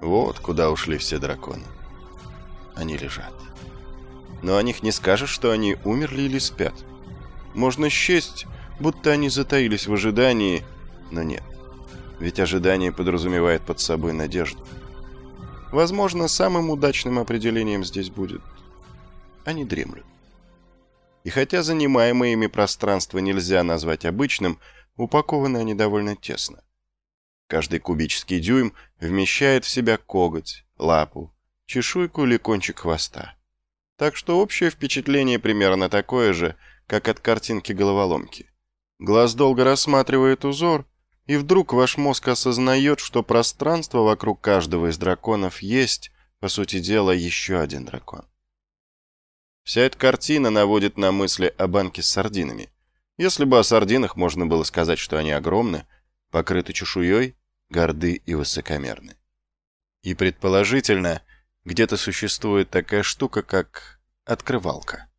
Вот куда ушли все драконы. Они лежат. Но о них не скажешь, что они умерли или спят. Можно счесть, будто они затаились в ожидании, но нет. Ведь ожидание подразумевает под собой надежду. Возможно, самым удачным определением здесь будет «они дремлют». И хотя занимаемое ими пространство нельзя назвать обычным, упакованы они довольно тесно. Каждый кубический дюйм вмещает в себя коготь, лапу, чешуйку или кончик хвоста. Так что общее впечатление примерно такое же, как от картинки головоломки. Глаз долго рассматривает узор, и вдруг ваш мозг осознает, что пространство вокруг каждого из драконов есть, по сути дела, еще один дракон. Вся эта картина наводит на мысли о банке с сардинами. Если бы о сардинах можно было сказать, что они огромны, покрыты чешуей, горды и высокомерны. И предположительно, где-то существует такая штука, как открывалка.